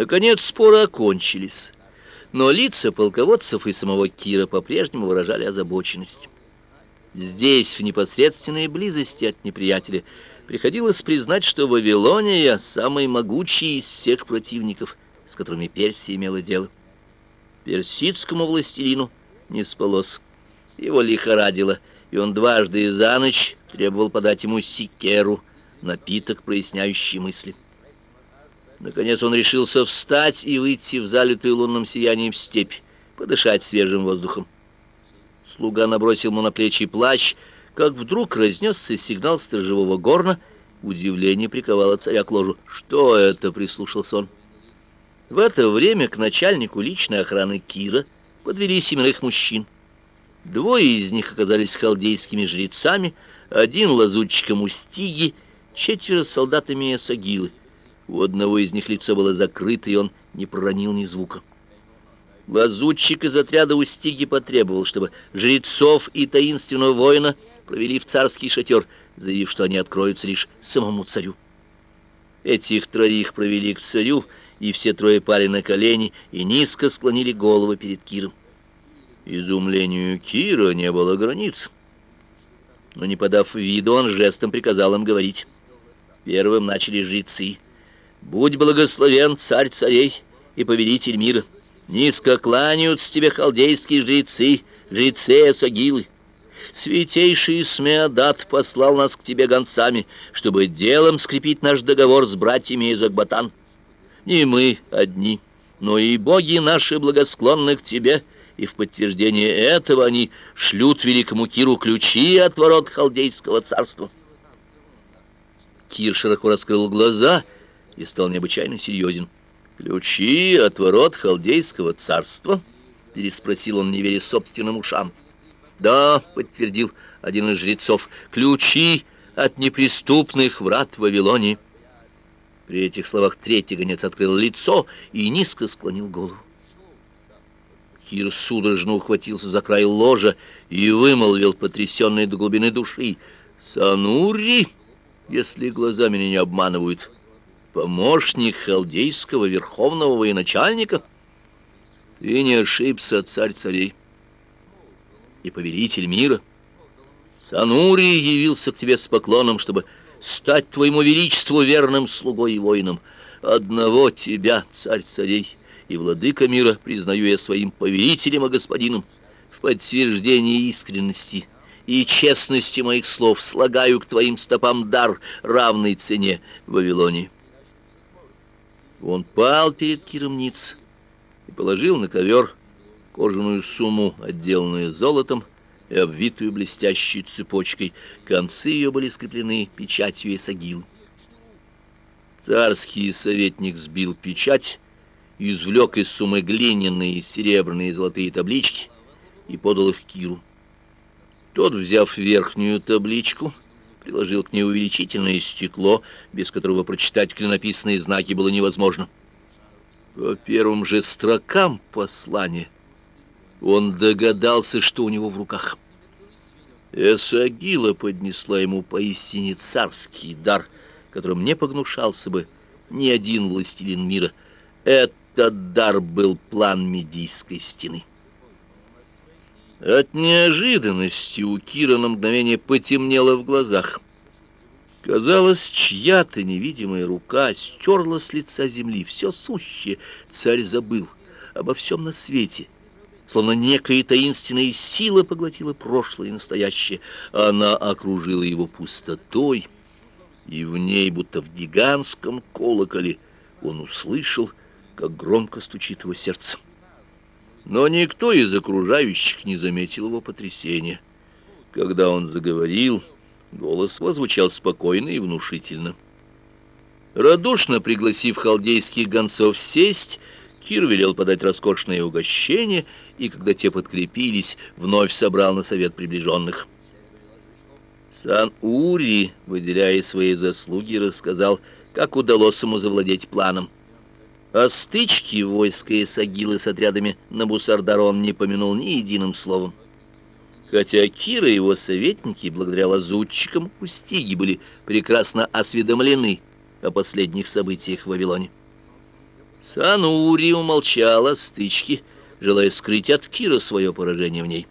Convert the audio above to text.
Наконец споры окончились, но лица полководцев и самого Кира по-прежнему выражали озабоченность. Здесь, в непосредственной близости от неприятеля, приходилось признать, что Вавилония самый могучий из всех противников, с которыми Персия имела дело. Персидскому властелину не спалось. Его лихорадило, и он дважды за ночь требовал подать ему сикеру, напиток, проясняющий мысли. Наконец он решился встать и выйти в залитую лунным сиянием степь, подышать свежим воздухом. Слуга набросил ему на плечи плащ, как вдруг разнесся сигнал сторожевого горна. Удивление приковало царя к ложу. «Что это?» — прислушался он. В это время к начальнику личной охраны Кира подвели семерых мужчин. Двое из них оказались халдейскими жрецами, один лазутчиком Устиги, четверо солдатами Сагилы. У одного из них лицо было закрыто, и он не проронил ни звука. Лазутчик из отряда Устиги потребовал, чтобы жрецов и таинственного воина провели в царский шатер, заявив, что они откроются лишь самому царю. Этих троих провели к царю, и все трое пали на колени и низко склонили головы перед Киром. Изумлению Кира не было границ. Но не подав виду, он жестом приказал им говорить. Первым начали жрецы — Будь благословен, царь царей и повелитель мира. Низко кланяются тебе халдейские жрецы, жрецы Эсагилы. Святейший Смеодат послал нас к тебе гонцами, чтобы делом скрепить наш договор с братьями из Акбатан. Не мы одни, но и боги наши благосклонны к тебе, и в подтверждение этого они шлют великому Киру ключи от ворот халдейского царства. Кир широко раскрыл глаза — и стал необычайно серьезен. «Ключи от ворот халдейского царства?» — переспросил он, не веря собственным ушам. «Да», — подтвердил один из жрецов, — «ключи от неприступных врат Вавилонии». При этих словах третий гонец открыл лицо и низко склонил голову. Кир судорожно ухватился за край ложа и вымолвил, потрясенный до глубины души, «Санури, если глаза меня не обманывают» помощник халдейского верховного военачальника? Ты не ошибся, царь царей и повелитель мира. Санури явился к тебе с поклоном, чтобы стать твоему величеству верным слугой и воином. Одного тебя, царь царей и владыка мира, признаю я своим повелителем и господином в подтверждение искренности и честности моих слов слагаю к твоим стопам дар, равной цене в Вавилонии. Он пал перед Киром Ниц и положил на ковер кожаную сумму, отделанную золотом и обвитую блестящей цепочкой. Концы ее были скреплены печатью эсагил. Царский советник сбил печать, извлек из суммы глиняные, серебряные и золотые таблички и подал их Киру. Тот, взяв верхнюю табличку, приложил к ней увеличительное стекло, без которого прочитать клинописные знаки было невозможно. По первым же строкам послания он догадался, что у него в руках. Эсагила поднесла ему поистине царский дар, которым не погнушался бы ни один властелин мира. Этот дар был план Медийской стены. От неожиданности у Кира на мгновение потемнело в глазах. Казалось, чья-то невидимая рука стерла с лица земли все сущее. Царь забыл обо всем на свете. Словно некая таинственная сила поглотила прошлое и настоящее. Она окружила его пустотой, и в ней, будто в гигантском колоколе, он услышал, как громко стучит его сердце. Но никто из окружающих не заметил его потрясения. Когда он заговорил, голос его спокойно и внушительно. Радушно пригласив халдейских гонцов сесть, Кир велел подать роскошное угощение, и, когда те подкрепились, вновь собрал на совет приближенных. Сан-Ури, выделяя свои заслуги, рассказал, как удалось ему завладеть планом. О стычке войска Исагилы с отрядами Набусардара он не помянул ни единым словом. Хотя Кира и его советники, благодаря лазутчикам, Устиги были прекрасно осведомлены о последних событиях в Вавилоне. Санури умолчала стычки, желая скрыть от Кира свое поражение в ней.